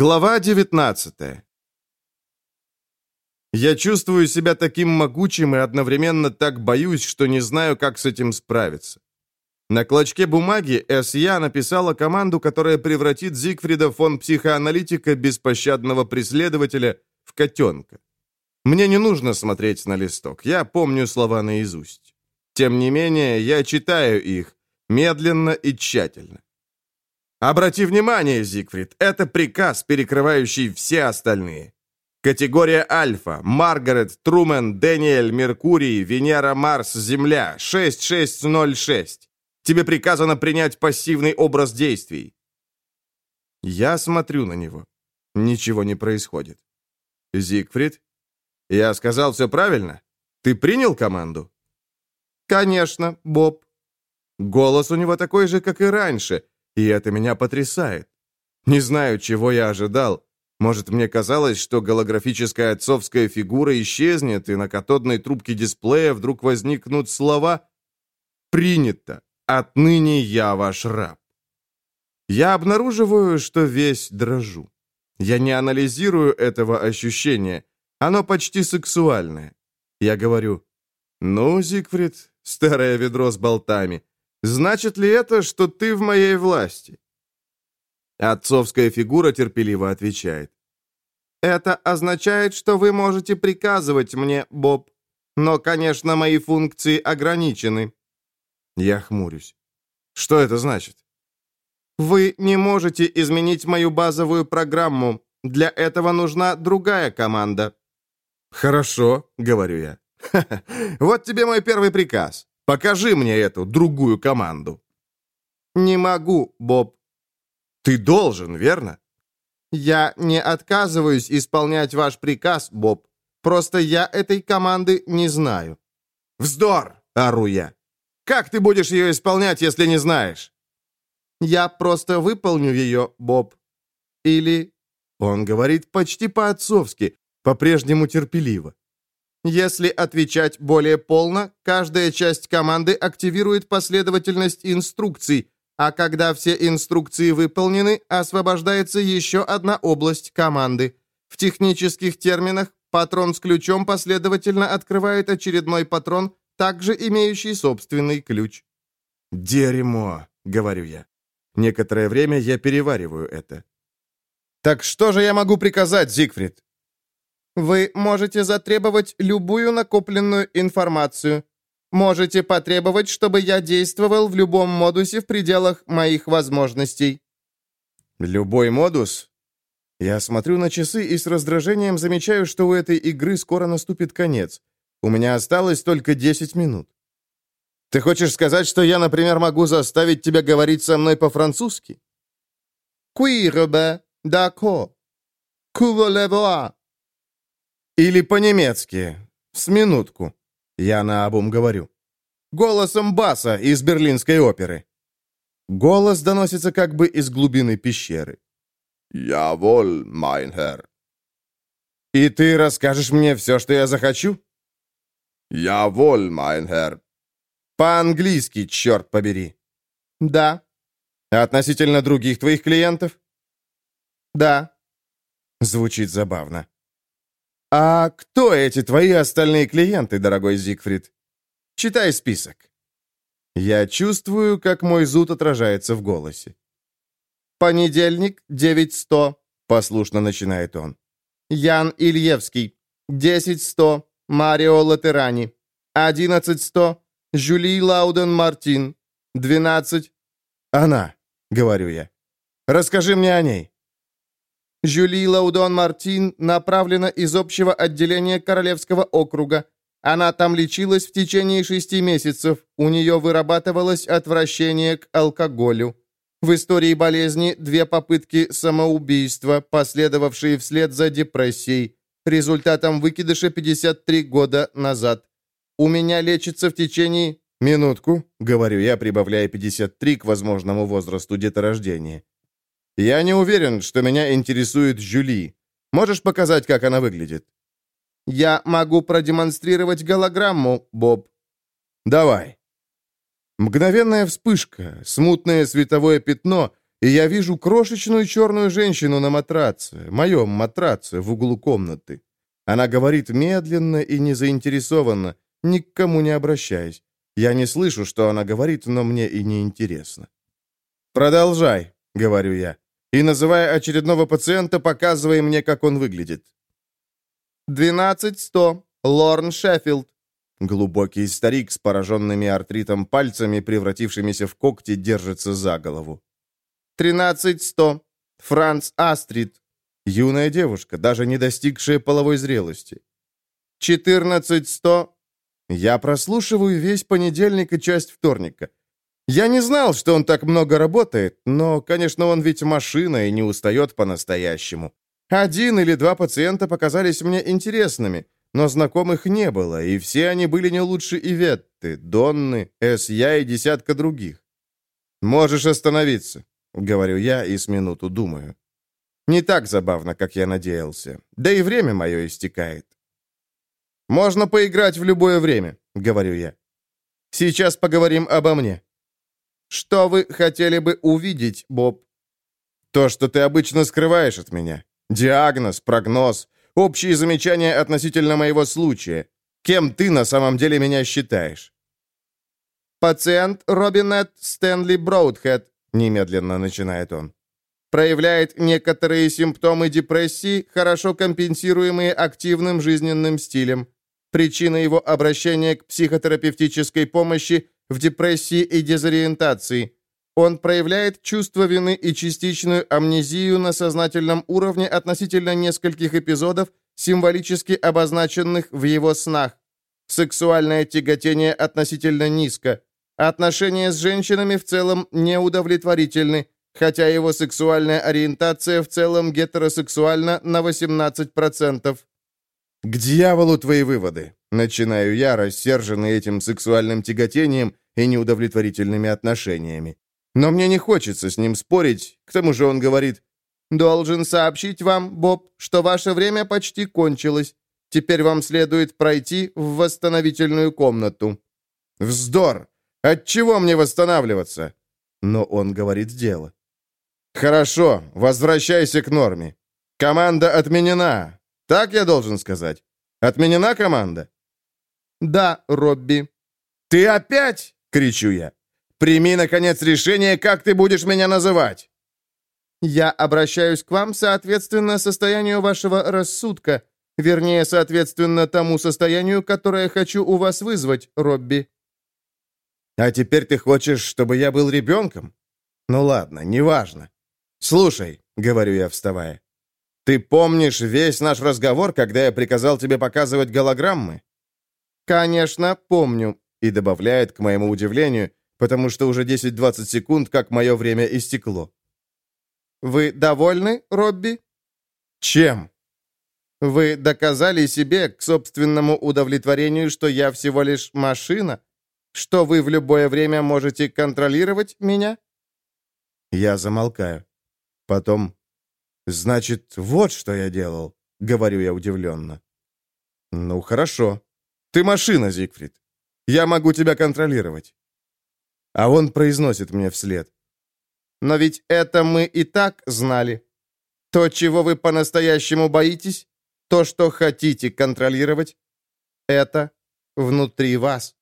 Глава 19 Я чувствую себя таким могучим и одновременно так боюсь, что не знаю, как с этим справиться. На клочке бумаги С.Я. написала команду, которая превратит Зигфрида фон психоаналитика, беспощадного преследователя, в котенка. Мне не нужно смотреть на листок, я помню слова наизусть. Тем не менее, я читаю их, медленно и тщательно. Обрати внимание, Зигфрид, это приказ, перекрывающий все остальные. Категория Альфа, Маргарет, Трумен, Дэниэль, Меркурий, Венера, Марс, Земля, 6606. Тебе приказано принять пассивный образ действий. Я смотрю на него. Ничего не происходит. Зигфрид? Я сказал все правильно? Ты принял команду? Конечно, Боб. Голос у него такой же, как и раньше, и это меня потрясает. Не знаю, чего я ожидал. Может, мне казалось, что голографическая отцовская фигура исчезнет, и на катодной трубке дисплея вдруг возникнут слова «Принято! Отныне я ваш раб». Я обнаруживаю, что весь дрожу. Я не анализирую этого ощущения. Оно почти сексуальное. Я говорю, «Ну, Зигфрид, старое ведро с болтами, Значит ли это, что ты в моей власти?» Отцовская фигура терпеливо отвечает. «Это означает, что вы можете приказывать мне, Боб. Но, конечно, мои функции ограничены». Я хмурюсь. «Что это значит?» «Вы не можете изменить мою базовую программу. Для этого нужна другая команда». «Хорошо», — говорю я. Ха -ха. «Вот тебе мой первый приказ. Покажи мне эту другую команду». «Не могу, Боб». «Ты должен, верно?» «Я не отказываюсь исполнять ваш приказ, Боб. Просто я этой команды не знаю». «Вздор!» — ору я. «Как ты будешь ее исполнять, если не знаешь?» «Я просто выполню ее, Боб. Или...» Он говорит почти по-отцовски, по-прежнему терпеливо. Если отвечать более полно, каждая часть команды активирует последовательность инструкций, а когда все инструкции выполнены, освобождается еще одна область команды. В технических терминах патрон с ключом последовательно открывает очередной патрон, также имеющий собственный ключ. «Дерьмо», — говорю я. Некоторое время я перевариваю это. «Так что же я могу приказать, Зигфрид?» Вы можете затребовать любую накопленную информацию. Можете потребовать, чтобы я действовал в любом модусе в пределах моих возможностей». «Любой модус?» Я смотрю на часы и с раздражением замечаю, что у этой игры скоро наступит конец. У меня осталось только 10 минут. «Ты хочешь сказать, что я, например, могу заставить тебя говорить со мной по-французски?» «Oui, Робе, d'accord. Que voulez-vous». Или по-немецки. С минутку. Я наобум говорю. Голосом баса из берлинской оперы. Голос доносится как бы из глубины пещеры. «Jawohl, mein Herr». «И ты расскажешь мне все, что я захочу?» «Jawohl, mein Herr». «По-английски, черт побери». «Да». «Относительно других твоих клиентов?» «Да». Звучит забавно. «А кто эти твои остальные клиенты, дорогой Зигфрид? Читай список». Я чувствую, как мой зуд отражается в голосе. «Понедельник, 9100», — послушно начинает он. «Ян Ильевский, 10100, Марио Латерани, 11100, Жюли Лауден Мартин, 12...» «Она», — говорю я. «Расскажи мне о ней». Жюли Лаудон Мартин направлена из общего отделения Королевского округа. Она там лечилась в течение шести месяцев. У нее вырабатывалось отвращение к алкоголю. В истории болезни две попытки самоубийства, последовавшие вслед за депрессией. Результатом выкидыша 53 года назад. У меня лечится в течение... Минутку, говорю я, прибавляя 53 к возможному возрасту деторождения. «Я не уверен, что меня интересует Жюли. Можешь показать, как она выглядит?» «Я могу продемонстрировать голограмму, Боб». «Давай». Мгновенная вспышка, смутное световое пятно, и я вижу крошечную черную женщину на матраце, моем матраце в углу комнаты. Она говорит медленно и незаинтересованно, ни к кому не обращаясь. Я не слышу, что она говорит, но мне и не интересно. «Продолжай», — говорю я, и, называя очередного пациента, показывая мне, как он выглядит. «Двенадцать сто. Лорн Шеффилд». Глубокий старик с пораженными артритом пальцами, превратившимися в когти, держится за голову. «Тринадцать сто. Франц Астрид». Юная девушка, даже не достигшая половой зрелости. «Четырнадцать сто. Я прослушиваю весь понедельник и часть вторника. Я не знал, что он так много работает, но, конечно, он ведь машина и не устает по-настоящему. Один или два пациента показались мне интересными, но знакомых не было, и все они были не лучше Иветты, Донны, Эсья и десятка других. «Можешь остановиться», — говорю я и с минуту думаю. Не так забавно, как я надеялся. Да и время мое истекает. «Можно поиграть в любое время», — говорю я. «Сейчас поговорим обо мне». «Что вы хотели бы увидеть, Боб?» «То, что ты обычно скрываешь от меня. Диагноз, прогноз, общие замечания относительно моего случая. Кем ты на самом деле меня считаешь?» «Пациент Робинет Стэнли Броудхед», — немедленно начинает он проявляет некоторые симптомы депрессии, хорошо компенсируемые активным жизненным стилем. Причина его обращения к психотерапевтической помощи в депрессии и дезориентации. Он проявляет чувство вины и частичную амнезию на сознательном уровне относительно нескольких эпизодов, символически обозначенных в его снах. Сексуальное тяготение относительно низко. Отношения с женщинами в целом неудовлетворительны, хотя его сексуальная ориентация в целом гетеросексуальна на 18%. «К дьяволу твои выводы!» Начинаю я, рассерженный этим сексуальным тяготением и неудовлетворительными отношениями. Но мне не хочется с ним спорить, к тому же он говорит, «Должен сообщить вам, Боб, что ваше время почти кончилось. Теперь вам следует пройти в восстановительную комнату». «Вздор! От чего мне восстанавливаться?» Но он говорит дело. «Хорошо, возвращайся к норме. Команда отменена. Так я должен сказать. Отменена команда?» «Да, Робби». «Ты опять?» — кричу я. «Прими, наконец, решение, как ты будешь меня называть!» «Я обращаюсь к вам соответственно состоянию вашего рассудка, вернее, соответственно тому состоянию, которое хочу у вас вызвать, Робби». «А теперь ты хочешь, чтобы я был ребенком? Ну ладно, неважно. Слушай», — говорю я, вставая, «ты помнишь весь наш разговор, когда я приказал тебе показывать голограммы?» «Конечно, помню», — и добавляет, к моему удивлению, потому что уже 10-20 секунд, как мое время истекло. «Вы довольны, Робби?» «Чем?» «Вы доказали себе к собственному удовлетворению, что я всего лишь машина? Что вы в любое время можете контролировать меня?» Я замолкаю. Потом, «Значит, вот что я делал», — говорю я удивленно. «Ну, хорошо. Ты машина, Зигфрид. Я могу тебя контролировать». А он произносит мне вслед. «Но ведь это мы и так знали. То, чего вы по-настоящему боитесь, то, что хотите контролировать, это внутри вас».